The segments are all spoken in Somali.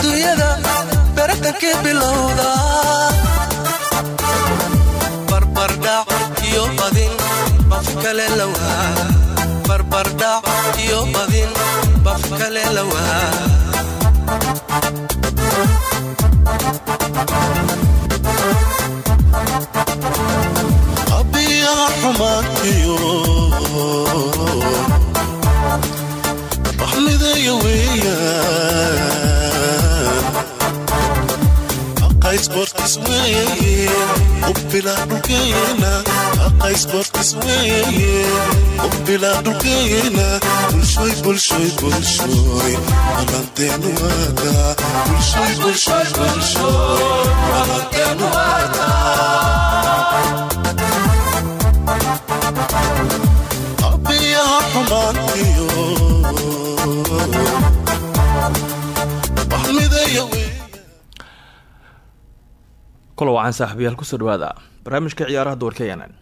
adduunyada baratankii bilowda. Barbardhac iyo badin bafi kale lowdaa barbardhac iyo badin bafi kale lowdaa abiyaha xumaankiyo waxmideeya bortis weeye ubbilaa dhulkeena aqays bortis weeye ubbilaa dhulkeena bulshoy bulshoy bulshoy balanteenu waaga bulshoy bulshoy bulshoy balanteenu waaga kula wacan saaxiibayaal ku soo dhawaada barnaamijka ciyaaraha doorka yanan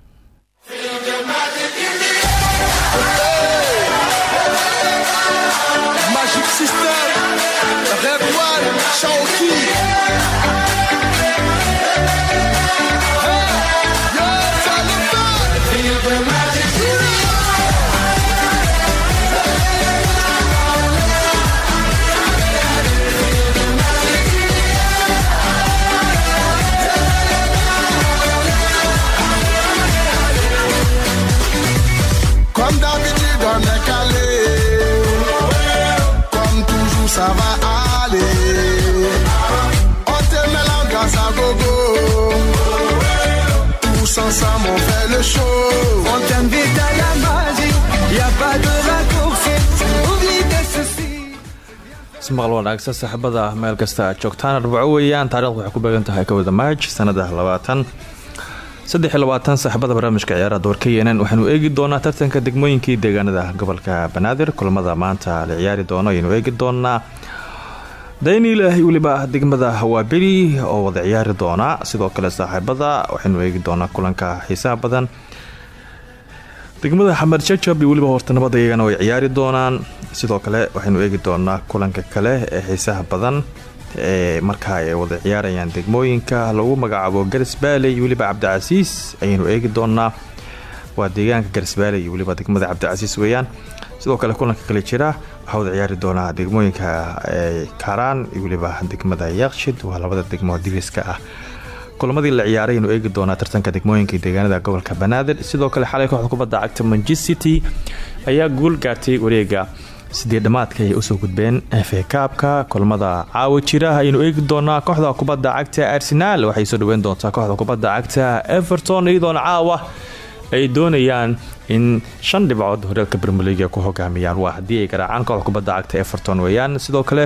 ensemble, on fait le show. On t'invite à la magie, y a pas de raccourci. Oublie tes soucis. ismaqal wanaagsan saaxiibada meel kasta aad joogtaan arbaco weeyaan taarikhdu waxay ku beegan tahay kowda maaj sanada labaatan saddex iyo labaatan saaxiibada barnaamijka ciyaaraha doorka yeenen waxaanu eegi doonaa tartanka degmooyinkii deegaanada gobolka banaadir kulamada maanta la ciyaari doono ayaynu eegi doonaa dayniilah weliba degmada waaberi oo wada ciyaari doona. Sidoo kale saaxiibada waxaynu eegi doonaa kulanka xiisaha badan. Degmada xamed jajab iyo weliba hortanimada iyagana way ciyaari doonaan. Sidoo kale waxaynu eegi doonaa kulanka kale ee xiisaha badan ee markaa ay wada ciyaarayaan degmooyinka lagu magacaabo garisbaale iyo weliba cabdicasiis ayaynu eegi doonaa. Waa deegaanka garisbaale iyo weliba degmada cabdicasiis weeyaan. Sidoo kale kulanka kale jira waxaa wada ciyaari doonaa degmooyinka kaaraan iyo weliba degmada yakshid waa labada degmo diriska ah. Kulamadii la ciyaaray aynu eegi doonaa tartanka degmooyinka deegaanada gobolka banaadir. Sidoo kale xalay kooxda kubadda cagta manchester city ayaa guul gaartay wareega sidii dhammaadka ay u soo gudbeen fa kaabka kulamada caawa jira ayaynu eegi doonaa kooxda kubadda cagta arsenaal waxay soo dhaweyn doontaa kooxda kubadda cagta everton iyadoona caawa ay doonayaan in shan dhibcood horeelka bermeliga ku hogaamiyaan waa haddii ay garaacaan kooxda kubadda cagta everton weeyaan. Sidoo kale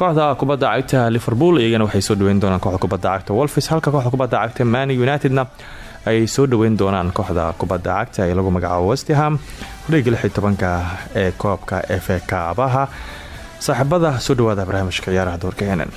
kooxda kubadda cagta liverpool iyagana waxay soo dhaweyn doonaan kooxda kubadda cagta wolfis halka kooxda kubadda cagta man unitedna ay soo dhaweyn doonaan kooxda kubadda cagta ee lagu magacaabo westham tobanka ee koobka efe kaabaha saaxiibada soo dhawaada barnaamijka ciyaaraha doorka henen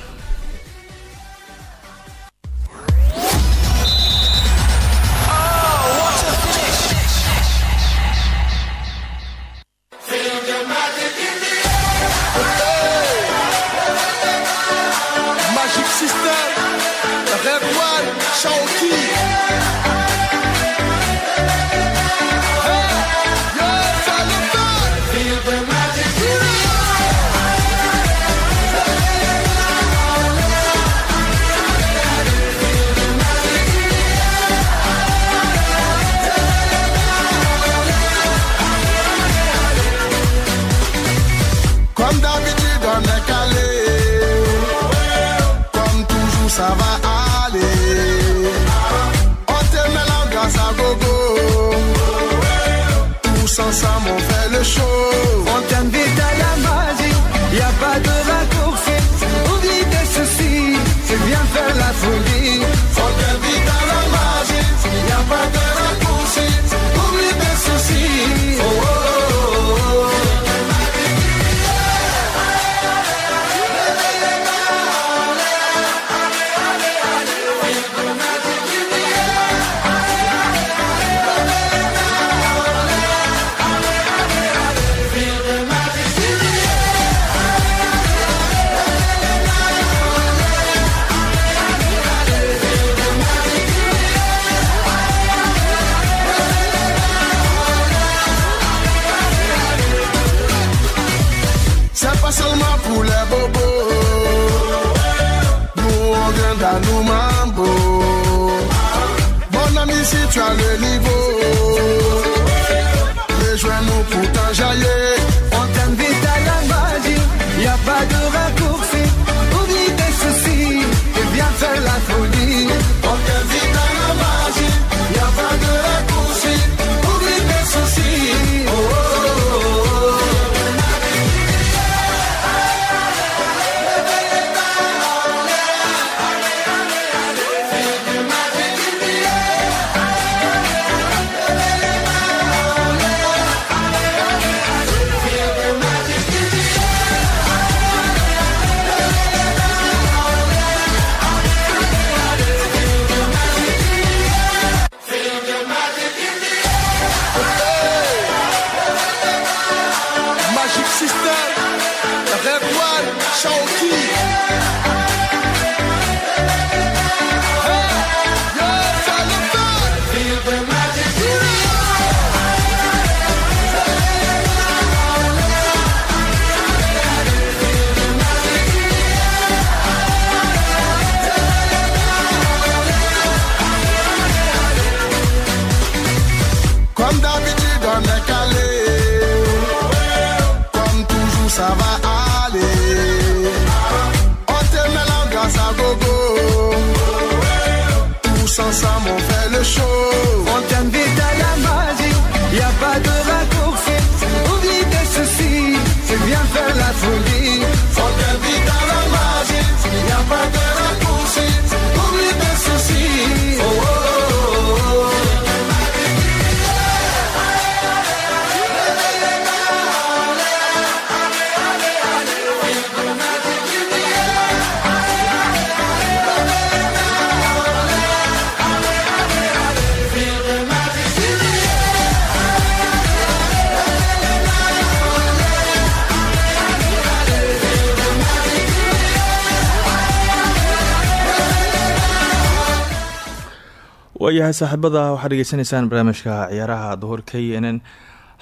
waayahay saaxiibada waxaad dhegeysanaysaan barnaamijka ciyaaraha duhur k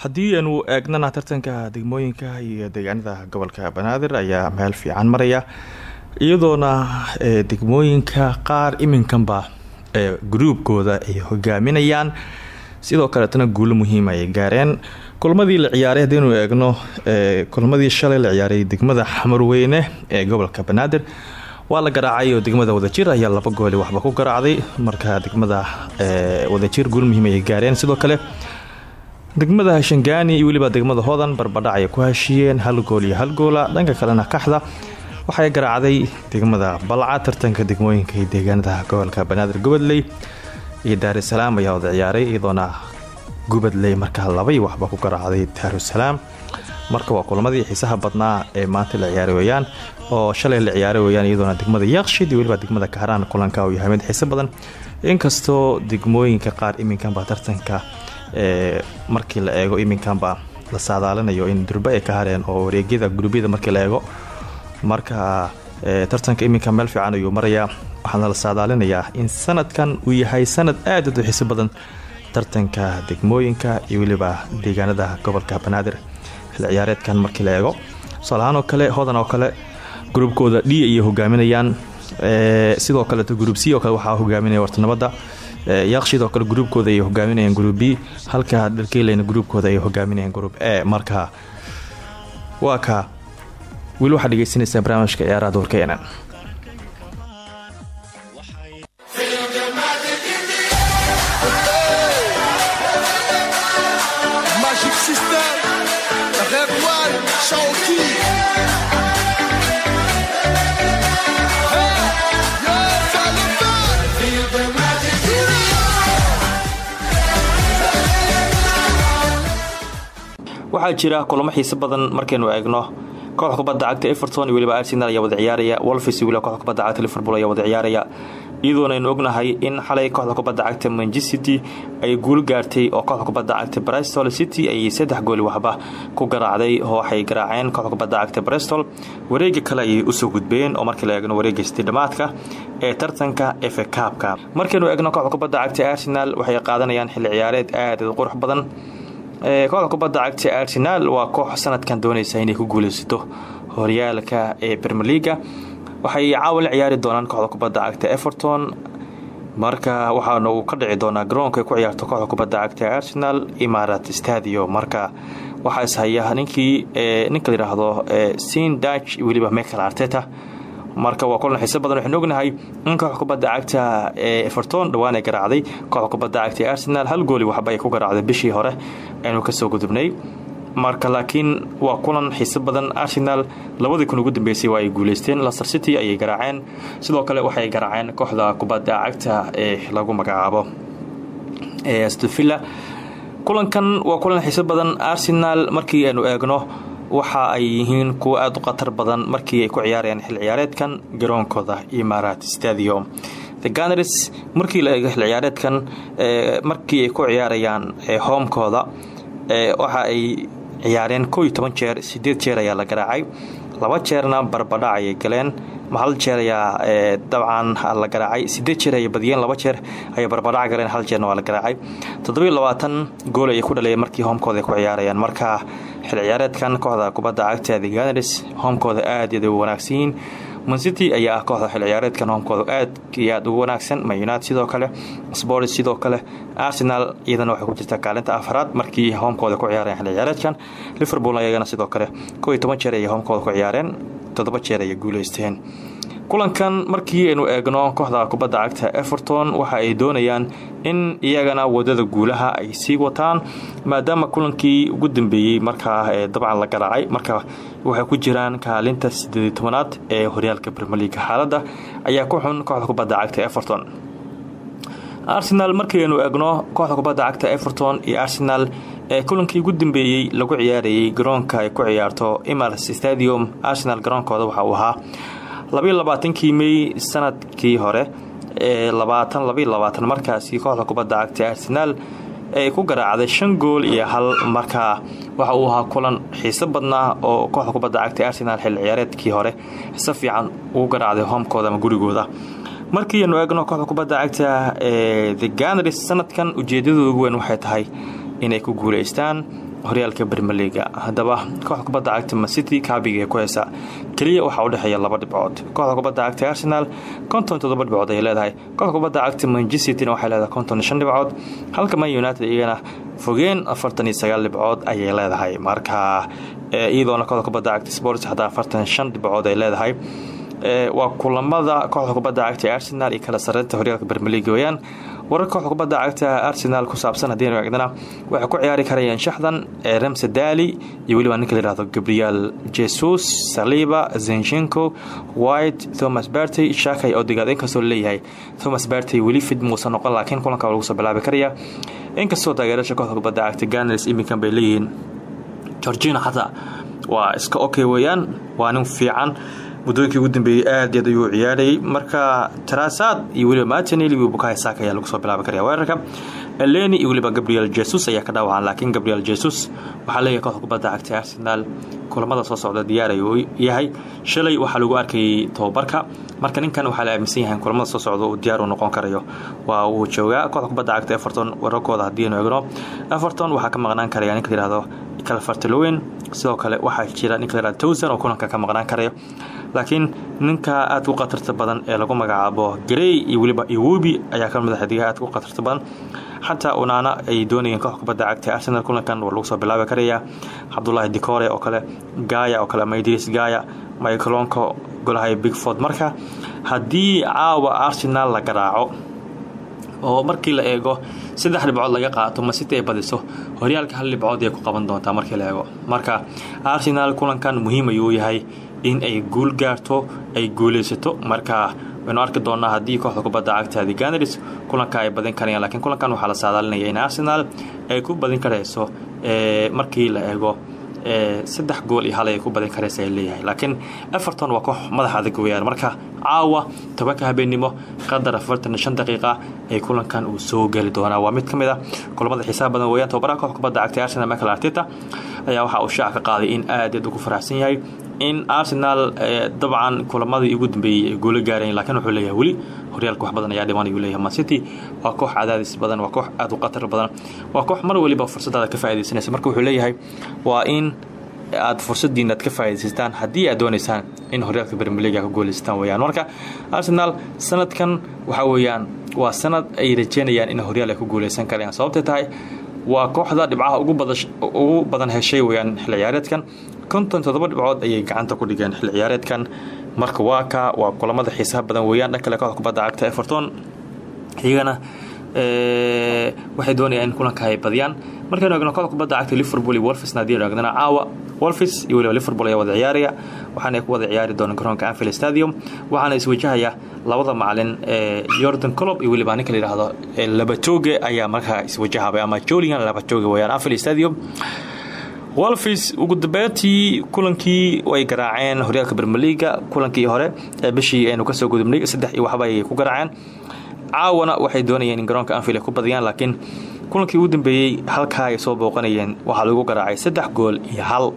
haddii aanu eegnana tartanka degmooyinka iyo deegaanada gobolka banaadir ayaa meel fiican maraya iyadoona degmooyinka qaar iminkanba gruubkooda ay hogaaminayaan. Sidoo kaleetana guulo muhiim ay gaareen. Kulmadii la ciyaaray haddiinu eegno kulmadii shalay la ciyaaray degmada xamarweyne ee gobolka banaadir waa la garaacay oo degmada wadajir ayaa laba gooli waxba ku garaacday. Marka degmada wadajir guul muhiim ay gaareen. Sidoo kale degmada shangaani iyo weliba degmada hodan barbadhac ay ku heshiiyeen hal gool iyo hal goola dhanka kalena kaxda waxay garaacday degmada balca tartanka degmooyinka iyo deegaanada gobolka banaadir gubadley iyo daarusalaam ayaa wada ciyaaray iyadoona gubadley markaa waxba ku garaacday daarusalaam marka waa kulamadii xiisaha badnaa ee maanta la ciyaari weyaan oo shalay la ciyaari weyaan iyadoona degmada yaaqshid iyo weliba degmada kaharaan kulanka uu yahay mid xiiso badan. Inkastoo degmooyinka qaar iminkanba tartanka ee markii la eego iminkanba la saadaalinayo in durbe ay ka hareen oo wareegyada gurubyada markii la eego. Marka tartanka iminka meel fiican ayuu marayaa waxaana la saadaalinayaa in sanadkan uu yahay sanad aad u xiiso badan. Tartanka degmooyinka iyo weliba deegaanada gobolka banaadir xil ciyaareedkan markii la eego. Tusaalahaan kale hodan oo kale gruubkooda d ayay hogaaminayaan sidoo kaleeto gruub c oo kale waxaa hogaaminaya wartanabada yaaqshid oo kale gruubkooda ayay hogaaminayaan gruub b. Halka dhalkeyleyna gruubkooda ayay hogaaminayaan gruub e. Marka waa ka weli waxaad dhegeysanaysaa barnaamijka ciyaaraha duurka enen Magic System, waxaa jira kulamo xiise badan markaynu eegno. Kooxda kubadda cagta everton iyo weliba arsenal ayaa wada ciyaaraya wolfis weliba kooxda kubadda cagta liverpool ayaa wada ciyaaraya. Iyadoona aynu ognahay in xalay kooxda kubadda cagta manchester city ay guul gaartay oo kooxda kubadda cagta bristol city ay saddex gooli waxba ku garaacday oo waxay garaaceen kooxda kubadda cagta bristol. Wareega kale ayay u soo gudbeen oo markii la eegno wareega dhamaadka ee tartanka efe kaabka markaynu eegno kooxda kubadda cagta arsenal waxay qaadanayaan xilli ciyaareed aad qurux badan kooxda kubadda cagta arsenal waa koox sanadkan dooneysa inay ku guuleysato horyaalka ee bermeliga waxay caawin la ciyaari doonaan kooxda kubadda cagta everton. Marka waxaana uu ka dhici doonaa garoonka ay ku ciyaarto kooxda kubadda cagta arsenal imarat stadio marka waxaa ishaya ninkii ninka layidhaahdo sin dach weliba michael arteta marka waa kulan xiise badan waxaynu ognahay. In kooxda kubadda cagta ee everton dhowaan ay garaacday kooxda kubadda cagta ee arsenal hal gooli waxba ay ku garaacday bishii hore. Aynu ka soo gudubnay. Marka laakiin waa kulan xiise badan. Arsenal labadii kun ugu dambeysay waa ay guuleysteen. Leicester city ayay garaaceen. Sidoo kale waxay garaaceen kooxda kubadda cagta ee lagu magacaabo ee stvilla kulankan waa kulan xiise badan. Arsenal markii aynu eegno waxa ay yihiin kuwo aada u khatar badan markii ay ku ciyaarayaan xil ciyaareedkan garoonkooda imarat stadium. The ganars markii la eego xil ciyaareedkan markii ay ku ciyaarayaan hoomkooda waxa ay ciyaareen koo iyo toban jeer sideed jeer ayaa la garaacay laba jeerna barbadhac ayay galeen. Hal jeer ayaa dabcan la garaacay. Sideed jeer ayay badiyeen? Laba jeer ayay barbadhac galeen hal jeerna waa la garaacay. Toddobiyo labaatan gool ayay ku dhalayeen markii hoomkooda ay ku ciyaarayaan. Marka xil ciyaareedkan kooxda kubadda cagta the ganars hoomkooda aad iyaad u wanaagsan yihiin mancity ayaa ah kooxda xil ciyaareedkan hoomkooda aad iyo aad ugu wanaagsan munited sidoo kale sport sidoo kale arsenal iyadana waxay ku jirtaa kaalinta afraad markii hoomkooda ku ciyaareen xil ciyaareedkan. Liverpool ayagana sidoo kale koo iyo toban jeer ayay hoomkooda ku ciyaareen toddoba jeer ayay guuleysteen. Kulankan markii aynu eegno kooxda kubadda cagta everton waxa ay doonayaan in iyagana waddada guulaha ay sii wataan maadaama kulankii ugu dambeeyey markaa dabcan la garaacay marka waxay ku jiraan kaalinta sideed tobanaad ee horyaalka brmeliga xaaladda ayaa ku xun kooxda kubadda cagta everton. Arsenal markiiaynu eegno kooxda kubadda cagta everton iyo arsenal ee kulankii ugu dambeeyey lagu ciyaarayay garoonka ay ku ciyaarto emars stadium arsenal garoonkooda waxa uu ahaa labayo labaatankii mey sannadkii hore ee markaasi kooxda kubadda cagta arsenal ay ku garaacday shan gool iyo hal markaa waxa uu ahaa kulan xiiso badnaa oo kooxda kubadda cagta arsenal xil ciyaareedkii hore si fiican ugu garaacday hoomkooda ama gurigooda. Markii aynu eegno kooxda kubadda cagta ee the ganars sanadkan ujeedadooda ugu weyn waxay tahay inay ku guuleystaan horyaalka bermeliga haddaba kooxda kubadda cagta mancity kaabiga ku heysa keliya waxaa udhexeeya laba dhibcood. Kooxda kubadda cagta arsenal konton toddoba dhibcood ayay leedahay. Kooxda kubadda cagta manchester waxay leedahay konton shan dhibcood halka man united iyagana fogeen afartan iyo sagaal dhibcood ayay leedahay. Marka iyadoona kooxda kubadda cagta sports hataa afartan dhibcood ay leedahay waa kulamada kooxda kubadda cagta arsenal iyo kala sareynta horyaalka bermeliga weyaan warar kooxda kubadda cagta arsenal ku saabsan haddiinu eegdana waxay ku ciyaari karayaan shaxdan ramse dali iyo weliba ninka layihahdo gabriel jesus saliba zenchenko white thomas berty shakay odegaad inkastoo la leeyahay thomas berty weli fid muusan noqon laakiin kulanka lagu soo bilaabi karaya inkastoo taageerasha kooxda kubadda cagta ganars iminkan bay leeyihiin georgina xataa waa iska okay weeyaan waa nin fiican muddooyinkii ugu dambeeyey aad aad ayuu ciyaarayay. Marka tarasaad iyo weliba matanel iyo bukahay saaka ayaa lagu soo bilaabi karaya weerarka. Eleni iyo weliba gabriel jesus ayaa ka dhaawacan laakiin gabriel jesus waxaa leeyahay kooxda kubadda cagta arsenal kulamada soo socda diyaar ayuu yahay. Shalay waxaa lagu arkayay tobabarka marka ninkan waxaa la aaminsan yahay kulamada soo socda uu diyaar u noqon karayo. Waa uu joogaa kooxda kubadda everton wararkooda haddiinu eegno. Everton waxaa ka maqnaan karaya ninka layihahdo calfartalowen sidoo kale waxaa jira ninka layihahdo towsan oo kulanka ka maqnaan karayo laakiin ninka aad u khatarta badan ee lagu magacaabo garey iyo weliba iwobi ayaa ka mid a xidigaha aad u khatarta badan. Xataa unaana ay doonayeen koox kubadda cagta arsenal kulankan waa lagu soo bilaabi karaya cabdulaahi dicore oo kale gaaya oo kale ama idris gaaya michaelonko golahay bigford. Marka haddii caawa arsenal la garaaco oo markii la eego saddex dhibcood laga qaato masiti ay badiso? Horyaalka hal dhibcood ay ku qaban doontaa markii la eego. Marka arsenal kulankan muhiim ayuu yahay in ay guul gaarto ay guuleysato marka waynu arki doonaa haddii kooxda kubadda cagta ganars kulanka ay badin karayaan lakiin kulankan waxaa la saadaalinaya in arsenal ay ku badin karayso markii la eego saddex gool iyo hal ay ku badin karaysa ay leeyahay. Laakiin everton waa koox madax adag weyaan marka caawa tobanka habeenimo qadar afartan shan daqiiqa ee kulankan uu soo geli doonaa. Waa mid ka a kulamada xiisaha badan weeyaan. Tobabaraha koox kubadda cagtay arsenal michael arteta ayaa waxa uu shaaca ka qaaday in aad ugu faraxsan yahay in arsenal dabcan kulamadii ugu dambeeyey ay guulo gaareen laakiin wuxuu leeyahay weli. Horyaalka wax badan ayaa dhiman ayuu leeyahay man city. Waa koox cadaadis badan waa koox aad u khatar badan. Waa koox mar waliba fursadaada ka faaidaysanaysa marka wuxuu leeyahay waa in aad fursadiina aad ka faaidaysataan haddii aad doonaysaan in horyaalka bermeliga ka gooleystaan weyaan marka arsenal sanadkan waxa weeyaan waa sanad ay rajeynayaan in horyaal ay ku guuleysan karayaan sababtay tahay waa kooxda dhibcaha ugu badan heshay weyaan xil ciyaareedkan konton toddoba dhibcood ayay gacanta ku dhigeen xil ciyaareedkan. Marka waa waa kulamada xiisaha badan weeyaan. Dhan kale kooxda kubadda cagta everton. Iyagana waxay doonayaan in kulanka ay badiyaan. Markaynu eegno kooxda kubadda cagta liverpool iyo wolfis haddii aynu eegnana caawa wolfis iyo liverpool ayaa wada ciyaaraya waxaana ku wada ciyaari doonaan garoonka anfield stadium. Waxaana iswajahaya labada macalin ee jordan colob iyo weliba ninka la yidhaahdo labatoge ayaa markaa iswajahaba ama jolian labatoge weyaan anfield stadium wolfis ugu dambeyntii kulankii ay garaaceen horyaalka bermeliga kulankii hore ee bishii aynu ka soo gudubnay saddex iyo waxba ayay ku garaaceen. Caawana waxay doonayeen in garoonka anfield ay ku badiyaan laakiin kulankii ugu dambeeyey halkaa ay soo booqanayeen. Waxaa lagu garaacay saddex gool iyo hal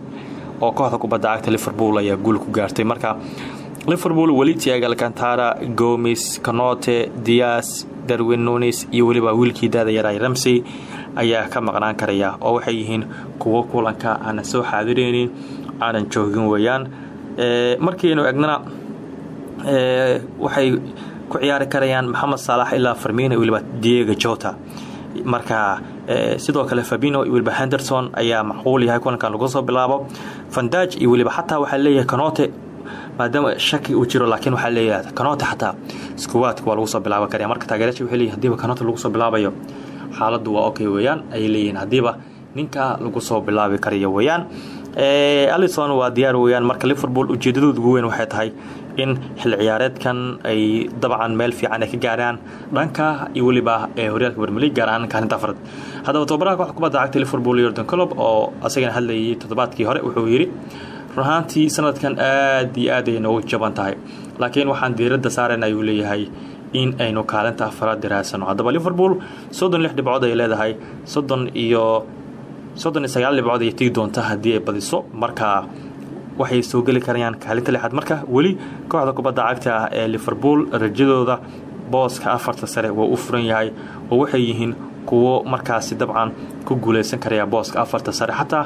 oo kooxda kubadda cagta liverpool ayaa guul ku gaartay. Marka liverpool weli tiago alcantara gomis canote dias darwin nunis iyo weliba wiilkii daada yaray ramsey ayaa ka maqnaan karaya oo waxay yihiin kuwo kulanka aanan soo xaadireynin aanan joogin weeyaan markiaynu egnana waxay ku ciyaari karayaan maxamed saalax ilaa farmino iyo weliba diego jota. Marka sidoo kale fabino iyo henderson ayaa macquul yahay kulankan lagu soo bilaabo. Fandaj iyo weliba xataa waxaa leeyahay canote maadaama shaki uu jiro laakiin waxaa leeyahay canote xataa skuwaadka waa lagu soo bilaaban karaya marka taageerayaasha waxay leeyihiin hadiiba canote lagu soo bilaabayo xaaladdu waa okay weeyaan. Ayay leeyihiin haddiiba ninka lagu soo bilaabi karayo weeyaan. Alison waa diyaar weeyaan. Marka liverpool ujeedadooda ugu weyn waxay tahay in xil ciyaareedkan ay dabcan meel fiican ay ka gaaraan dhanka iyo weliba ee horyaalka bermelig gaar ahaan kaalinta afraad haddaba tobabaraha koox kubadda cagta liverpool yordan colob oo asagana hadlayay toddobaadkii hore wuxuu yidhi runahaantii sanadkan aad iyo aad ay noogu jaban tahay. Laakiin waxaan diiradda saaren ayuu leeyahay in aynu kaalinta afraad diraasano. Haddaba liverpool soddon lix dhibcood ay leedahay soddon iyo soddon iyo sagaal dhibcood ay tigi doonta haddii ay badiso. Marka waxay soo geli karayaan kaalinta lixaad. Marka weli kooxda kubadda cagta ee liverpool rajadooda booska afarta sare waa u furan yahay oo waxay yihiin kuwo markaasi dabcan ku guuleysan karaya booska afarta sare. Xataa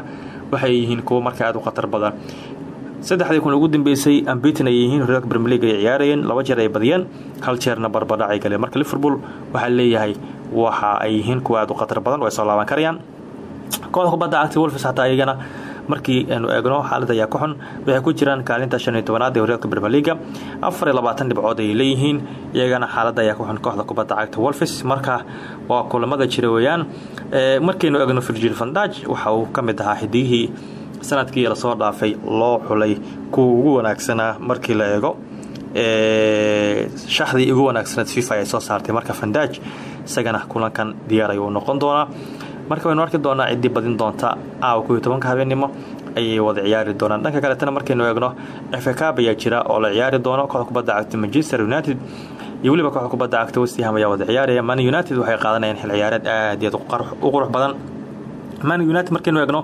waxay yihiin kuwo markaa aad u khatar badan. Saddexdii kun ugu dambeysay ambitin ay yihiin horyaalka bermelig ay ciyaarayeen laba jeer ay badiyeen hal jeerna barbadhac ay galeen. Marka liverpool waxaa leeyahay waxa ay yihiin kuwa aad u khatar badan oo soo laaban karayaan. Kooxda kubadda cagta wolfis xataa iyagana markii aynu eegno xaalad ayaa ka xun. Waxay ku jiraan kaalinta shan iyo tobanaad ee horyaalka bermeliga afar iyo labaatan dhibcood leeyihiin iyagana xaaladda ayaa ka xun kooxda kubadda cagta wolfis marka waa kulamada jira weeyaan markaynu eegno virgil vandaj waxa uu ka mid ahaa xidigihii sannadkii la soo dhaafay loo xulay kuwa ugu wanaagsanaa markii la eego. Shaxdii ugu wanaagsaneed fifa ay soo saartay marka vandaj isagana kulankan diyaar ayuu noqon doonaa. Marka waynu arki doonaa ciddii badin doonta aawa koiyo tobanka habeenimo ayay wada ciyaari doonaan. Dhanka kaletana markaynu eegno efcab ayaa jira oo la ciyaari doono kooxda manchester united iyo weliba kooxda kubadda cagta westham ayaa wada ciyaaraya. Man united waxay qaadanayaan xil ciyaareed aad iyo aad u qurux badan. Man united markaynu eegno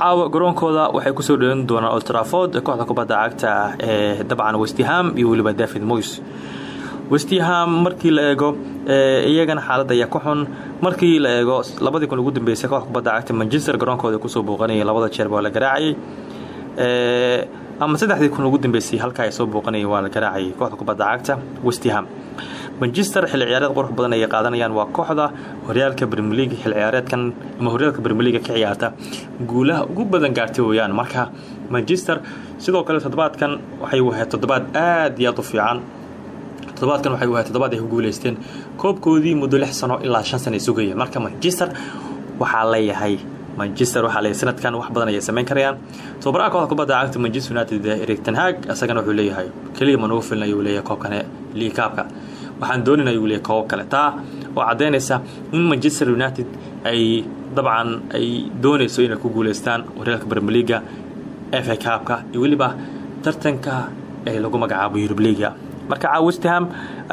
caawa garoonkooda waxay ku soo dheelan doonaan oltraford kooxda kubadda cagta ee dabcan westham iyo weliba david moys westham markii la eego iyagana xaalad ayaa ku xun. Markii la eego labadii kun ugu dambeysay koox kubadda cagta manchester garoonkooda ku soo booqanayay labada jeer baa la garaacayay ama saddexdii kun ugu dambeysay halkaa ay soo booqanayeen waa la garaacayay kooxda kubadda cagta westham manchester xil ciyaareed qurux badan ayay qaadanayaan waa kooxda horyaalka brmelig xil ciyaareedkan ama horyaalka brmeliga ka ciyaarta. Guulaha ugu badan gaartay weeyaan marka manchester sidoo kale toddobaadkan waxay wahayd toddobaad aad iyo aad u fiican. Toddobaadkan waxay wahayd toddobaad ay ku guuleysteen koobkoodii muddo lix sano ilaa shan sano ay sugayeen. Marka manchester waxaa leeyahay manchester waxaa leeyahay sanadkan wax badan ayay samayn karayaan. Tobabaraha kooxda kubadda cagta manchester united erik ten hag isagana wuxuu leeyahay keliya ma nagu filna ayuu leeyahay koobkane liikaabka waxaan doonayna ayuu leeyahay koobo kale. Taa oo caddaynaysa in manchester united ay dabcan ay doonayso inay ku guuleystaan horyaalka brmeliga fa kaabka iyo weliba tartanka ee lagu magacaabo eurub liga marka caawa westham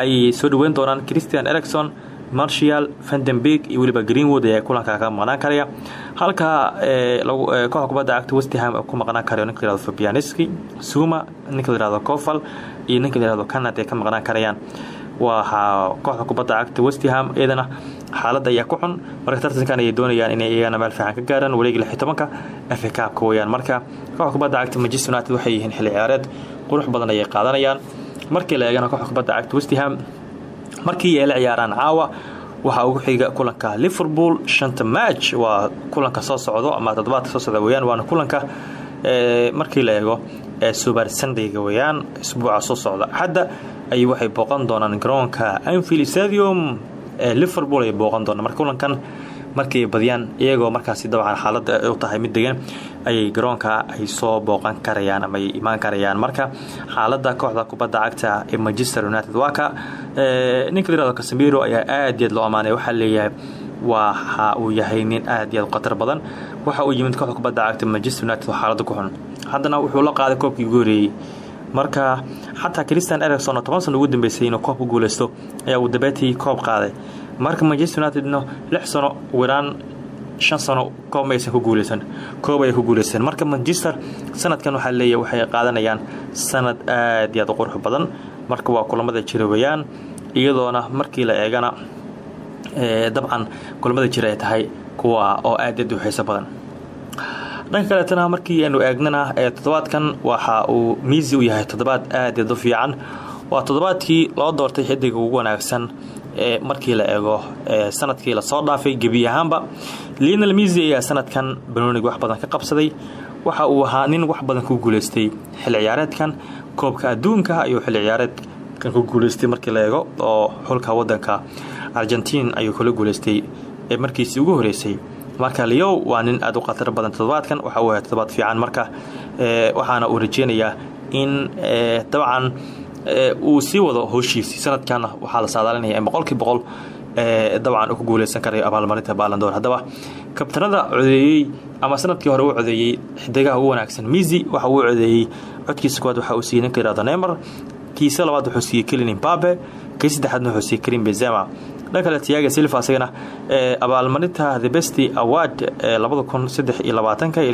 ayay soo dhaweyn doonaan christian ericson marshal vandenberg iyo weliba greenwood ayaa kulanka ka maqnaan karaya. Halka kooxda kubadda cagta westham ku maqnaan karayo ninka layihahdo fabianiski suma ninka layihahdo cofal iyo ninka layihahdo canad ka maqnaan karayaan. Waxaa kooxda kubadda cagta westham iyadana xaaladda ayaa ku xun. Marka tartankan ayay doonayaan inay iyagana meel fiican ka gaaraan wareegi lix tobanka fa kaabka weyaan marka kooxda kubadda cagta manchester united waxay yihiin xilli ciyaareed. Qurux badan ayay qaadanayaan. Markii la eegana kooxda kubadda cagta westham markii ay la ciyaaraan caawa waxaa ugu xiga kulanka liverpool shanta match waa kulanka soo socdo ama toddobaadka soo socda weyaan waana kulanka markii la eego subar sundayga weyaan isbuuca soo socda. Hadda ay waxay booqan doonaan garoonka anfield stadium ee liverpool ay booqan doonaan. Marka kulankan markay badiyaan iyagoo markaasi dabcan xaaladda u tahay mid degan ayay garoonka ay soo booqan karayaan ama ay imaan karayaan. Marka xaaladda kooxda kubadda cagta ee manchester united waa ka ninka la yiraahdo casemiro ayaa aad iyo aad loo amaanay. Waxaa leeyahay waxa uu yahay nin aad iyo aad khatar badan. Waxa uu yimid kooxda kubadda cagta manchester united oo xaaladda ku xun. Haddana wuxuu la qaaday koobkii ugu marka xataa christian ericson oo toban sano ugu dambeysay inuu koob ku guuleysto ayaa uu dabeetii koob qaaday marka manchester unitedna lix sano wiraan shan sano koob maysan ku guuleysan koob ayay ku guuleysteen marka manchester sanadkan waxaa leeyahay waxay qaadanayaan sanad aad iyo aad u qurux badan. Marka waa kulamada jira iyadoona markii la eegana dabcan kulamada jira ay tahay kuwa oo aad aad u xiiso badan. Dhanka kaleetana markii aynu eegnana toddobaadkan waxa uu miisi u yahay toddobaad aad u fiican. Waa toddobaadkii loo doortay xidiga ugu wanaagsan markii la eego sannadkii la soo dhaafay gebi ahaanba lionel misi ayaa sanadkan banooniga wax badan ka qabsaday. Waxa uu ahaa nin wax badan ku guuleystay xilli ciyaareedkan koobka adduunka ayuu xilli ciyaareedkan ku guuleystay markii la eego oo xulka wadanka argentiin ayuu kula guuleystay ee markiisii ugu horeysay marka leo waa nin aad u khatar badan toddobaadkan waxa uu ahay toddobaad fiican marka waxaana uu rajeynayaa in dabcan uu sii wado howshiisii sanadkana waxaa la saadaalinaya in boqolkii boqol dabcan uu ku guuleysan karayo abaalmarinta baalandoor haddaba kabtanada codeeyey ama sannadkii hore uu codeeyey xidigaha ugu wanaagsan misi waxa uu codeeyey codkiisa koowaad waxa uu siiyey ninka yiraahdo neymar kiisa labaad wuxuu siiyey kelin imbabe kii saddexaadna wuxuu siiyey karim benzema dhan kale tiaga silva asagana abaalmarinta the best award ee labada iyo labaatanka iyo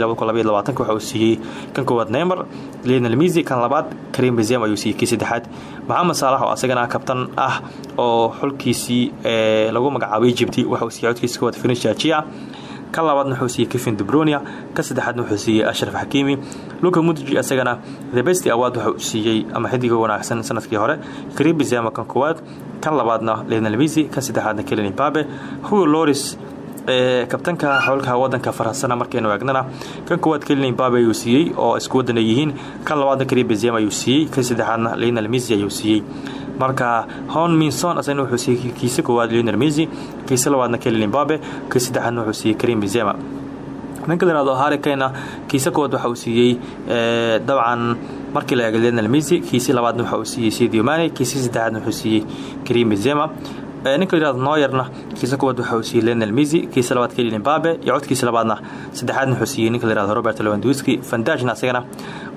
waxa uu siiyey kan koowaad neymar lionel misi kan labaad karim benzema ayuu siiyey kii saddexaad maxamed saalax oo asagana kabtan ah oo xulkiisii lagu magacaabay egypti waxa uu siiyey codkiisa koowaad chia kan labaadna wuxuu siiyey kevin debronia ka saddexaadna wuxuu siiyey ashraf xakiimi luka mudji asagana the best award waxa uu siiyey ama xidiga wanaagsan sannadkii hore karim benzema kan koowaad kan labaadna lionel misi kan saddexaadna kelin babe hugo loris kabtanka xowlka wadanka faransana markaynu eegnana kan koowaad kelin babe ayuu siiyey oo isku wadan yihiin. Kan labaadna karim benzema ayuu siiyey kan saddexaadna lionel misi ayuu siiyey marka hon minson asagna wuxuu siiyey kiisa koowaad lionel misi kiisa labaadna kelin babe kii saddexaadna wuxuu siiyey karim benzema. Ninka la yihahdo harikana kiisa koowaad waxa uu siiyey dabcan markii la eego lionel misi kiisi labaadna waxa uu siiyey sadio mane kiisi saddexaadna wuxuu siiyey karim benzema. Ninka la yihahdo noyerna kiisa koowaad waxa uu siiyey lionel misi kiisa labaad kelin mbabe iyo codkiisa labaadna saddexaadna wuxuu siiyey ninka la yihahdo robert lewandowski fandajna asagana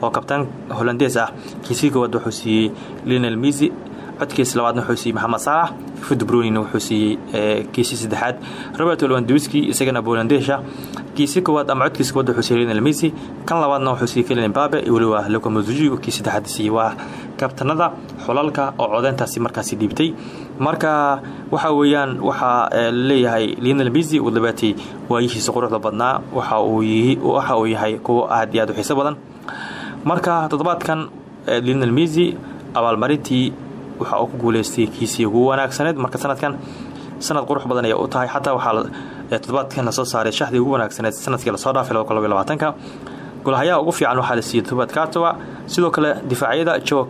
oo kabtaan holandees ah. Kiisii koowaad wuxuu siiyey lionel misi codkiisa labaadna wuxuu siiyey maxamed saalax fudbrunina wuxuu siiyey kiisii saddexaad robert lewandowski isagana bolandesha kiisi koowaad ama codkiisa koowaad wuxuu siiyey lionel misi kan labaadna wuxuu siiyey kelin mbabe iyo weliba luka mozuji oo kii saddexaad siiyey. Waa kabtanada xulalka oo codeyntaasi markaasi dhiibtay. Marka waxa weeyaan waxaa la leeyahay lionel misi uu dabeetay waayihiisa quruxda badnaa waxa uu yahay kuwo aad iyo aad u xiiso badan. Marka toddobaadkan lionel misi abaalmarintii waxa uu ku guuleystay kiisii ugu wanaagsaneed marka sanadkan sanad qurux badan ayay u tahay. Xataa waxaa toddobaadkan la soo saaray shaxdii ugu wanaagsaneed sannadkii la soo dhaafay labaatanka golahayaha ugu fiican waxaa la siiyey tobad katowa. Sidoo kale difaacyada jo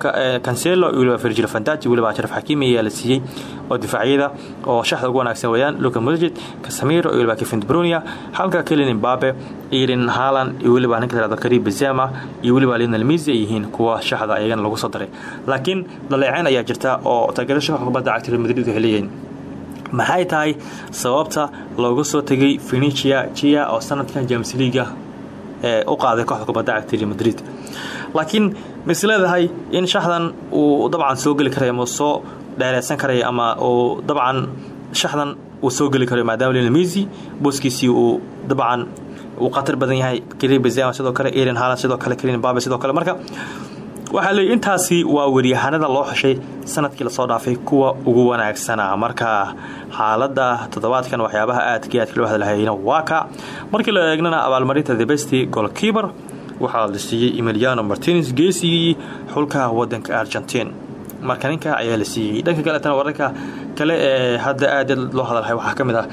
cancelo iyo weliba virgil fandaji weliba ashraf xakiimi ayaa la siiyey oo difaacyada oo shaxda ugu wanaagsan weeyaan luka mudjid casamiro iyo weliba kevin debronia halka kelin mbabe irin haaland iyo weliba ninka tirahdo karim benzema iyo weliba lionel misi yihiin kuwa shaxda ayagana lagu soo daray. Laakiin dhaleeceyn ayaa jirta oo kubadda cagta real madrid waxay leeyihiin maxay tahay sababta looga soo tegay fenicia jia oo sanadkan james leaga u qaaday kooxda kubadda cagta real madrid. Laakiin mis leedahay in shaxdan uu dabcan soo geli karayo ama soo dheereysan karayo ama uu dabcan shaxdan uu soo geli karayo maadaama lionel messi booskiisii uu dabcan uu khatar badan yahay karim benzema sidoo kale eden haaland sidoo kale karin babe sidoo kale. Marka waxaa leeyahy intaasi waa weryahanada loo xeshay sannadkii la soo dhaafay kuwa ugu wanaagsanaa marka xaalada toddobaadkan waxyaabaha aadka aadka loo hadlahayna waa ka. Markii la eegnana abaalmarinta the best golkeeper waxaa la siiyey emiliano martines geesigii xulka wadanka argentine marka ninka ayaa la siiyey dhanka kaletana wararka kale ee hadda aad loo hadalhay waxaa ka mid ah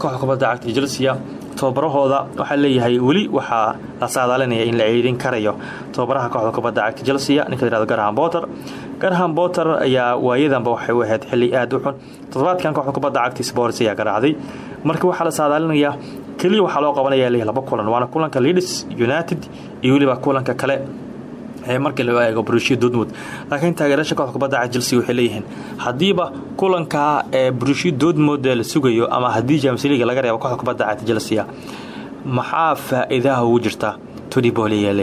kooxda kubadda cagta chelsea tobabarahooda waxaa leeyahay weli waxaa la saadaalinaya in la ceerin karayo tobabaraha kooxda kubadda cagta chelsea ninka la yihahdo garham botter garham ayaa waayadanba waxay u ahayd xilli aad u xun. Toddobaadkan kooxda kubadda cagta sports ayaa garaacday. Marka waxaa la saadaalinayaa keliya waxaa loo qabanaya laba kulan waana kulanka leeds united iyo weliba kulanka kale ee markii loo eego brushia dortmund. Laakiin taageerasha kooxda chelsea waxay leeyihiin haddiiba kulanka ee brushia dortmund la sugayo ama haddii james league laga reebo kooxda chelsea maxaa faa'iidaha ugu jirta? Tony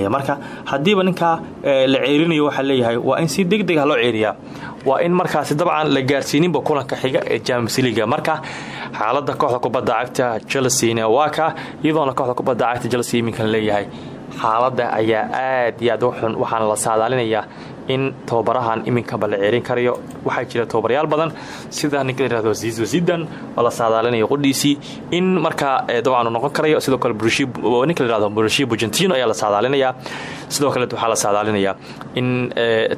marka haddiiba ninkaa la ceerinayo waxaa leeyahay waa in si deg ah loo ceeriyaa. Waa in markaasi dabcan la gaarsiininba kulanka xiga ee james leaga marka xaalada kooxda chelsea waa ka iyadoona kooxda kubadda cagta chelsea leeyahay xaaladda ayaa aad iyo aad u xun. Waxaana la saadaalinayaa in tababarahan iminkanba la ceerin karayo. Waxaa jira tababarayaal badan sida ninka la yihahdo zizo saadaalinayo qudhiisii in markaa dabcan uu noqon karayo. Sidoo kale ninka la yihahdo brushi ayaa la saadaalinayaa. Sidoo kale waxaa la saadaalinayaa in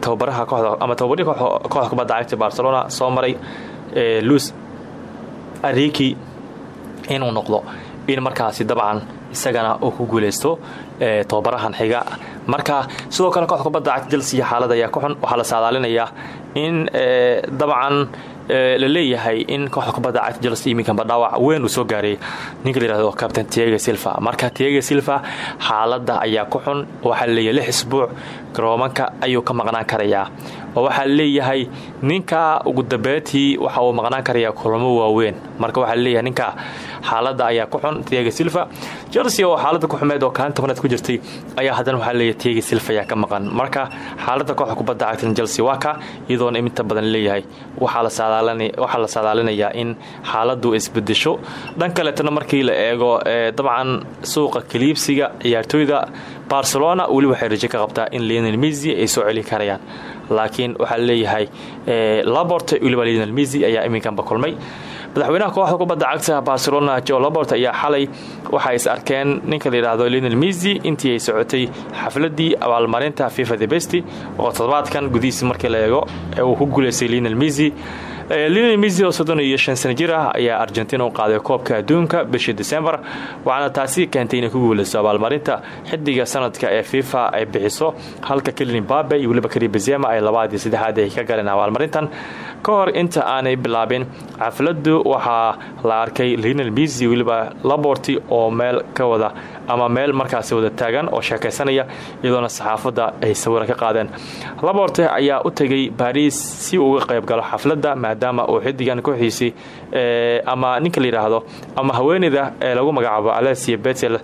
tababaraha kooxda ama tababarihii kooxda kubadda cagta barcelona soo maray luis ariki inuu noqdo in markaasi dabcan isagana uu ku guuleysto tababarahan xiga. Marka sidoo kale kooxda kubadda cagta chelsea xaalad ayaa ku xun waxaa la saadaalinayaa in dabcan la leeyahay in kooxda kubadda cagta chelsea iminkanba dhaawac weyn uu soo gaaray ninka la yihahdo captain tiaga silva. Marka tiaga silva xaaladda ayaa ku xun waxaa la leeyahay lix isbuuc garoomanka ayuu ka maqnaan karayaa waxaa leeyahay ninka ugu dambeetii waxa uu maqnaan karayaa kulamo waaweyn. Marka waxaa leeyahay ninka xaaladda ayaa ku xun tiaga silva. Chelsea oo xaaladda ku oo kaalinta tobnaad ku jirtay ayaa haddana waxaa leeyahay tiaga silva ayaa ka maqan. Marka xaaladda kooxda kubadda cagta chelsea waa ka iyadoona inta badan leeyahay. Waxaa la saadaalinayaa in xaaladdu isbedesho dhan kaletana markii la eego dabcan suuqa kaliibsiga ciyaartooyda barcelona weli waxay rajo in lionel messi ay soo celi karayaan laakiin waxaa leeyahay labort weliba lionel messi ayaa iminkanba kulmay. Madaxweynaha kooxda kubadda cagta barcelona jo labort ayaa xalay. Waxay is arkeen ninka la yidhaahdo lionel messi intii ay socotay xafladii abaalmarinta fifa the besti oo toddobaadkan gudihiisi markii la eego uu ku guulaystay lionel messi lionel messi oo soddon iyo shan sana jir ah ayaa argentina u qaaday koobka adduunka bishii december waxaana taasi keentay inay ku guulaysto abaalmarinta xidiga sanadka ee fifa ay bixiso halka kelin babe iyo weliba karim benzema ay labaad iyo saddexaad ay ka galeen abaalmarintan. Ka hor inta aanay bilaabin xafladu waxaa la arkay lionel messi weliba laborti oo meel ka wada ama meel markaasi wada taagan oo sheekaysanaya iyadoona saxaafadda ay sawira ka qaadeen. Laborte ayaa u tegay baris si uga qayb galo xafladda maadaama uu xidigan kooxiisii ama ninka la yidhaahdo ama haweeneyda ee lagu magacaabo alesia betel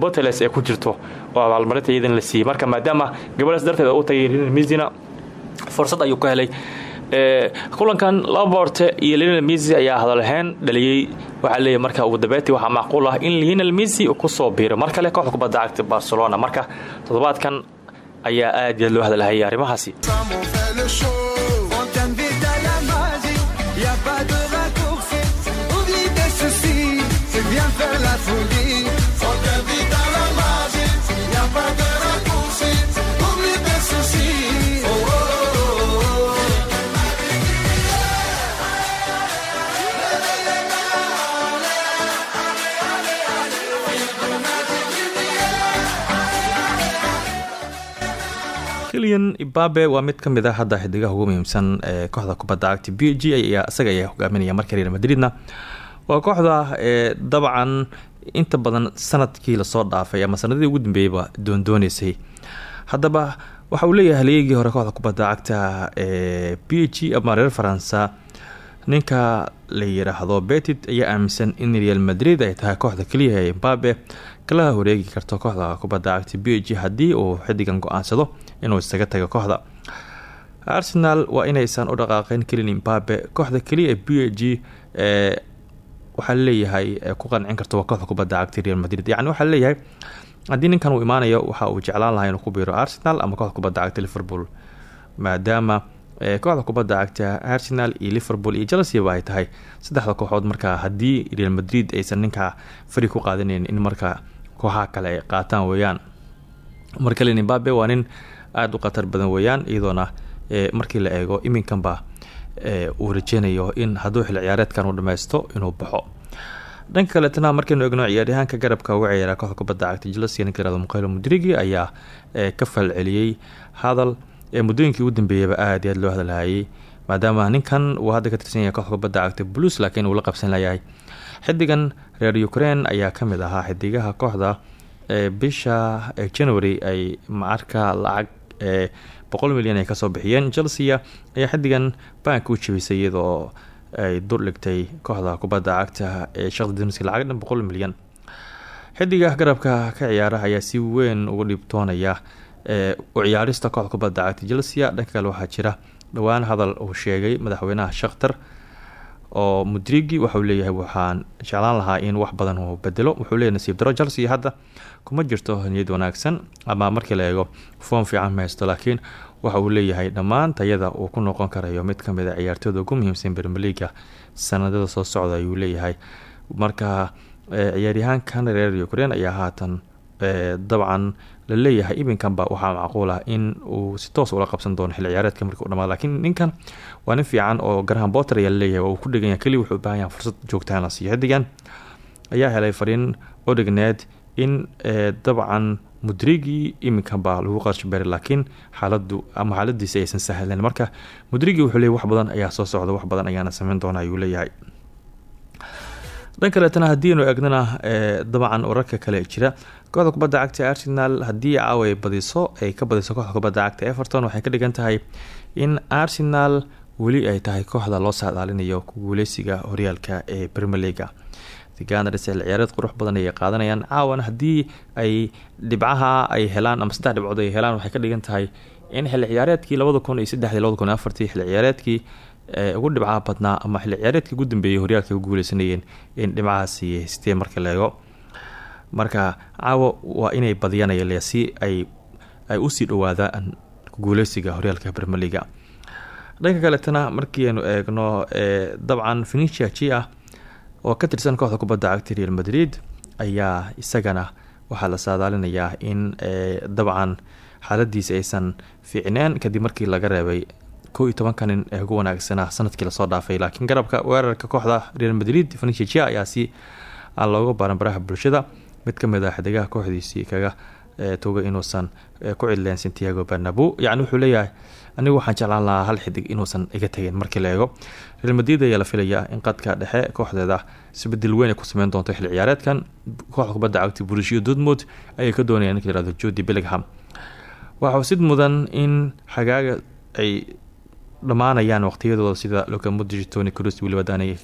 boteles ee ku jirto oo abaalmarinta iyadan la siiyey. Marka maadaama gabadhaas darteed u tagay messina fursad ayuu ka helay kulankan laborte iyo lionel messi ayaa hadalhayn dhaliyey waxaa leeyahy marka ugu dambeyntii waxaa macquul ah in lionel messi ku soo biiro. Mar kale kooxda kubadda cagta barcelona marka toddobaadkan ayaa aad iyo aad loo hadalhayay arrimahaasi kilian ibabe waa mid ka mid a hadda xidigaha ugu muhiimsan ee kooxda kubadda cagta b g isaga ayaa hogaaminaya marka real madridna. Waa kooxda ee dabcan inta badan sannadkii la soo dhaafay ama sanadihii ugu dambeeyeyba doondooneysay haddaba waxa uu leeyahay haleegii hore kooxda kubadda cagta ee b g ama reer faransa. Ninka la yiraahdo betit ayaa aaminsan in real madrid ay tahay kooxda keliya ee mbabe kala wareegi karto kooxda kubadda cagta b g haddii uu xidigan go'aansado inuu isaga tago kooxda. Arsenal waa inaysan u dhaqaaqeyn kelin mbabe kooxda keliya ee b g ee waxaa leeyahay ku qancin karto kooxda kubadda cagta real madrid. Yani waxaa leeyahay haddii ninkan uu imaanayo waxa uu jeclaan lahaa inuu ku biiro arsenal ama kooxda kubadda cagta liverpool. Maadaama kooxda kubadda cagta arsenal iyo liverpool iyo chelsea ba ay tahay saddexda kooxood markaa haddii real madrid aysan ninkaa fari ku qaadaneyn in markaa kooxaha kale ay qaataan weeyaan. Markale imbabe waa nin aada u khatar badan weeyaan iyadoona markii la eego iminkanba uu rajeynayo in hadduu xil ciyaareedkan uu dhameysto inuu baxo. Dhanka kaletana markaynu egno ciyaaryahaanka garabka uga ciyaara kooxda kubadda cagta chelsea ninka yiraahdo mukhaylo mudrigi ayaa ka falceliyey hadal muddooyinkii ugu dambeeyaba aada iyo aad loo hadalhayay maadaama ninkan uu hadda ka tirsan yahay kooxda kubadda cagta blues laakiin uu la qabsan layahay xidigan reer ukraine ayaa ka mid ahaa xidigaha kooxda bisha january ay macarka lacag ee boqol milyan ay ka soo bixiyeen. Chelsea ayaa xidigan bank u jabisay iyadoo ay durdhigtay kooxda kubadda cagta ee shaqda duniska lacag dhan boqol milyan. Xidiga garabka ka ciyaara ayaa si weyn uga dhibtoonaya u ciyaarista kooxda kubadda cagta chelsea. Dhanka kale waxaa jira dhowaan hadal uu sheegay madaxweynaha shakhtar oo mudrigi waxauu leeyahay waxaan jeclaan lahaa in wax badan uu bedelo wuxuu leeyahy nasiib daro chelsea hadda kuma jirto niyad wanaagsan ama markii la eego foom fiican ma haysto laakiin waxa uu leeyahay dhammaan tayada uu ku noqon karayo. Mid ka mid a ciyaartooyda ugu muhiimsan bermeliga sanadada soo socda ayuu leeyahay. Marka ciyaaryahaankan reer ukraine ayaa haatan dabcan la leeyahay iminkanba waxaa macquul ah in uu si toos ula qabsan doono xil ciyaareedka markii u dhamaado lakiin ninkan waa nin fiican oo graham botter ayaa la leeyahay waa uu ku dhegan yahay keliya wuxuu u baahan yahay fursad joogtaan la siiyo. Xidigan ayaa helay fariin odhigneed in dabcan mudrigi iminkanba lagu qarshbeeray laakiin xaaladu ama xaaladiisi aysan sahlen marka mudrigi wuxuu leeyay wax badan ayaa soo socda wax badan ayaana sameyn doona ayuu leeyahay dhan kaleetana haddiinu eegnana dabcan wararka kale jira kooxda kubadda cagta arsenal haddii caawa badiso ay ka badiso kooxda kubadda cagta everton waxay ka dhigan tahay in arsenal weli ay tahay kooxda loo saadaalinayo kuguuleysiga horyaalka ee premier leaga ganars ciyaareed qurux badan ayay qaadanayaan. Caawan haddii ay dhibcaha ay helaan ama saddex dhibcood ay helaan waxay ka dhigan in xilli ciyaareedkii labada kun iyo saddexdii labada ciyaareedkii ugu dhibcaha badnaa ama xilli ciyaareedkii ugu dambeeyay horyaalka ku guuleysanayeen in dhibcahaasi haysteen marka la marka caawa waa inay badyanaya si ay ay u sii dhawaadaan guuleysiga horyaalka leaga dhanka kaletana markii aynu eegno dabcan fenicia g ah oo ka tirsan kooxda kubadda cagta real madrid ayaa isagana waxaa la saadaalinayaa in dabcan xaaladiisa aysan fiicneen kadib markii laga reebay kow iyo tobanka nin ee ugu wanaagsanaa sannadkii la soo dhaafay laakiin garabka weerarka kooxda real madrid fenicia g ayaa si aan looga baaran baraha bulshada. Mid ka mid ah xidigaha kooxdiisii kaga togay inuusan ku cidleen santiago barnabo yacni wuxuu leeyahay anigu waxaan jeclaan lahaa hal xidig inuusan iga tagin markii la real madrid ayaa la filayaa in qadka dhexe kooxdeeda isbeddel weyn ku sameyn doonto xilli ciyaareedkan. Kooxda kubadda cagta burushiyo dudmud ayay ka doonayaan ninka yiraahdo jodi bellingham. Waxaa sid mudan in xagaaga ay dhammaanayaan waqtiyadooda sida loka modrig tony cruz weliba dani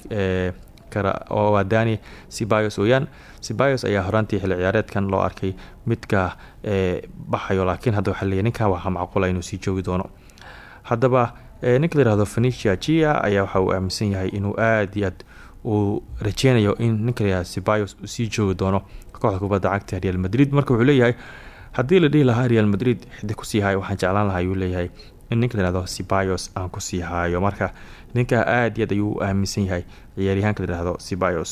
waa dani sibayos weyaan sibayos ayaa horaantii xilli ciyaareedkan loo arkay midka baxayo laakiin hadda waxaa leeyahy ninkan waxaa inuu sii joogi doono. Haddaba ninka la yiraahdo fenicia gia ayaa waxa uu aaminsan yahay inuu aada iyo aad uu rajeynayo in ninka layihahdo sibayos uu sii joogi doono kooxda kubadda cagta real madrid. Marka leeyahay haddii la dhihi real madrid xiddi ku sii hayo waxaan jeclaan lahaa ayuu leeyahay ninka layihahdo sibayos aan ku sii haayo. Marka ninka aada iyo aad ayuu aaminsan yahay ciyaaryahaanka layihahdo sibayos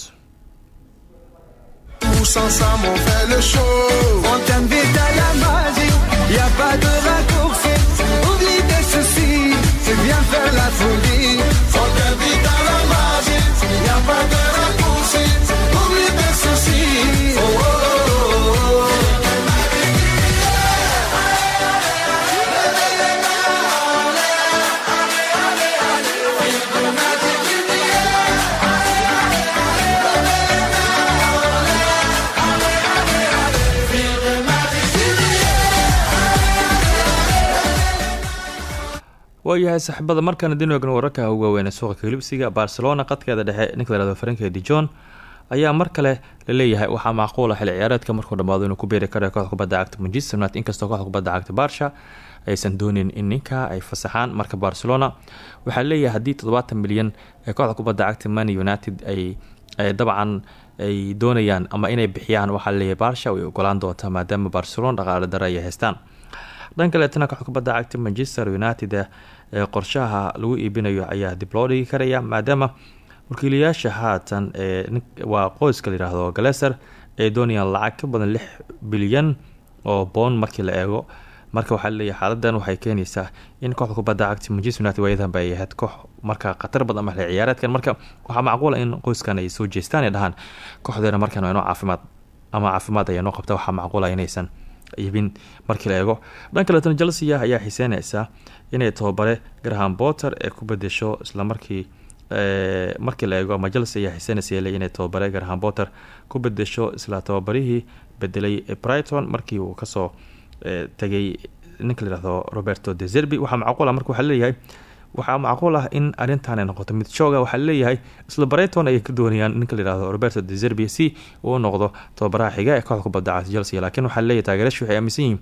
waayahay saaxiibada markaan idin eegno wararka ugu waaweyn suuqa kalibsiga barcelona qadkeeda dhexe ninka layihahdo franke de jon ayaa mar kale la leeyahay waxaa macquula xil ciyaareedka. Markuu dhamaado inuu ku beeri karayo kooxda kubadda cagta manchester united inkastoo kooxda kubadda cagta barsha aysan doonin in ninka ay fasaxaan marka barcelona. Waxaa leeyahay haddii toddobaatan milyan ee kooxda kubadda cagta man united ay dabcan ay doonayaan ama inay bixiyaan waxaa leeyahay barsha way ogolaan doontaa maadaama barcelona dhaqaale dare ay haystaan dhan kaleetana kooxda kubadda cagta manchester united ee qorshaha lagu iibinayo ayaa dib loo dhigi karaya maadaama wakiilayaasha haatan ee waa qoyska layidhaahdo galeser ay doonayaan lacag ka badan lix bilyan oo boon markii la eego. Marka waxaa leeyahay xaaladan waxay keenaysaa in kooxda cagta manchester united waayadan ba ay ahayd koox marka khatar badan ama ciyaareedkan marka waxaa macquula in qoyskan ay soo jeestaan ay dhahaan kooxdeena markan waa inoo caafimaad ama caafimaad ayaa noo qabta waxaa macquula inaysan iibin markii la eego. Dhan kaleetana chelsea ayaa xiiseynaysaa inay tababare graham botter ee ku bedesho islamarkii markii la eego. Ama chelsea ayaa xiiseynaysa inay tababare graham botter ku bedesho isla tababarihii bedelay brighton markii uu ka soo tagay ninka layihahdo roberto de zerbi. Waxaa macquul marka waxaa leeyahay waxaa macquul ah in arrintan ay noqoto mid shooga waxaa leeyahay isla brighton ayay ka doonayaan ninka layihahdo roberto de zerbi si uu noqdo tababaraha xiga ee kooxda kubadda cagta chelsea laakiin waxaa leeyahay taageerashi waxay aaminsan yihiin.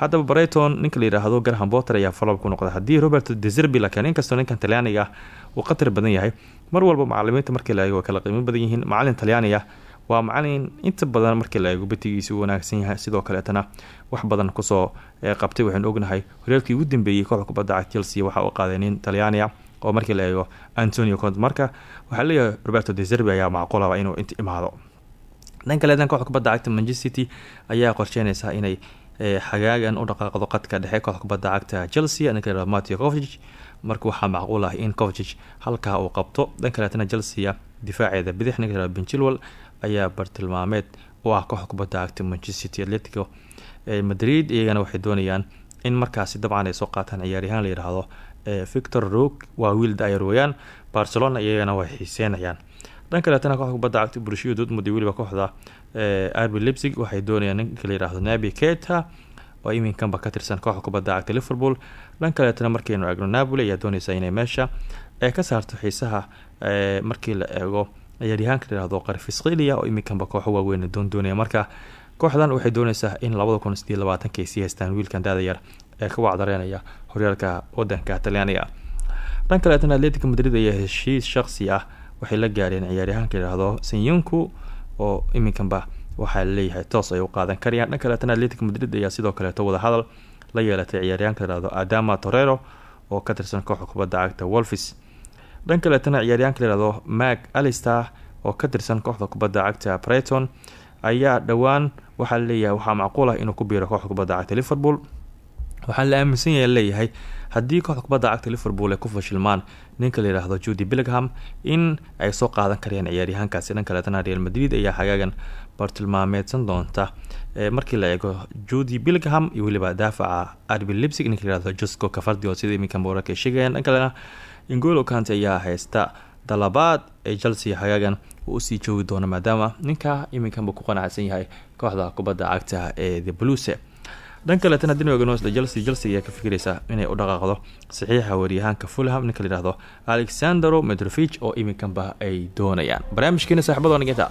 Haddaba brighton ninka layidhaahdo graham botter ayaa falob ku noqda. Haddii roberto de zerbi la keen inkastoo ninkan talyaaniga ah uu khatar badan yahay mar walba macalimiinta markii la eego kala qiimo badan yihiin. Macalin talyaani ah waa macalin inta badan markii la eego batigiisa wanaagsan yahay sidoo kaleetana wax badan ku soo qabtay waxaynu ognahay. Horyaalkii ugu dambeeyey kooxda kubadda cagta chelsea waxa uu qaaday nin talyaania oo markii la eego antonio cont marka waxaa leeyahay roberto de zerbi ayaa macquulaba inuu inta imaado. Dhan kaleetan kooxda kubadda cagta manchester city ayaa qorsheynaysaa inay xagaagan u dhaqaaqdo qadka dhexe kooxda kubadda cagta chelsea ninka matio covig marka waxaa macquul ah in covig halkaa uu qabto. Dhan kaleetana chelsea difaaceeda bidix ninka la benchilwell ayaa bartilmaameed u ah kooxda kubadda cagta manchester city atletico madrid iyagana waxay doonayaan in markaasi dabcan ay soo qaataan ciyaaryahaan la yidhaahdo victor roog waa wiil dayar weeyaan barcelona iyagana way xiiseynayaan. Dhan kaleetana kooxda kubadda cagta bulshada dortmund iyo weliba kooxda arbi leipzig waxay doonayaan ninka la yidhaahdo nabi keta oo iminkanba ka tirsan kooxda kubadda cagta liverpool. Dhan kaleetana markaynu eegno napoli ayaa doonaysa inay meesha ay ka saarto xiisaha markii la eego ciyaaryahaanka la yihahdo qarfisqilia oo iminkanba kooxo waaweyn doon doonaya. Marka kooxdan waxay doonaysaa in labada kun sideed labaatanka ay haystaan wiilkan daada yar ee ka wacdareynaya horyaalka wadanka talyaaniga. Dhan kaleetana atletica madrid ayaa heshiis shaqsi ah. Waxay la gaareen ciyaaryahaanka layihahdo sanyunku oo iminkanba waxaa leeyahay toos ay u qaadan karayaan dhan kaleetana atletica madrid ayaa sidoo kaleeto wadahadal la yeelatay ciyaaryahanka layihahdo adama torero oo ka tirsan kooxda kubadda cagta wolfis dhan kaleetana ciyaaryahanka layihahdo mac alister oo ka tirsan kooxda kubadda cagta brighton ayaa dhowaan waxaa leeyahay waxaa macquul ah inuu ku biiro kooxda kubadda cagta liverpool. Waxaa la aaminsan yaha leeyahay haddii kooxda kubadda cagta liverpool ay ku fashilmaan ninka layidhaahdo judy billingham in ay soo qaadan karayaan ciyaaryahaankaasi dhan kaleetana real madrid ayaa xagaagan bartilmaameedsan doonta. Markii la eego judy billingham iyo weliba daafaca arbi lipsig ninka layihahdo josco cafardio sida iminkan wararka ay sheegayaan. Dhan kalena ingolo kante ayaa haysta dalabaad ee chelsea xagaagan uu u sii joogi doono maadaama ninka iminkanba ku qanacsan yahay kooxda kubadda cagta ee the bluse dhan kaleetana dinoognos chelsea chelsea ayaa ka fikiraysa inay u dhaqaaqdo saxiixa waryahaanka fulham ninka layihahdo alexandero medrovich oo iminkanba ay doonayaan. Barnaamijkeena saaxibadoo nigeta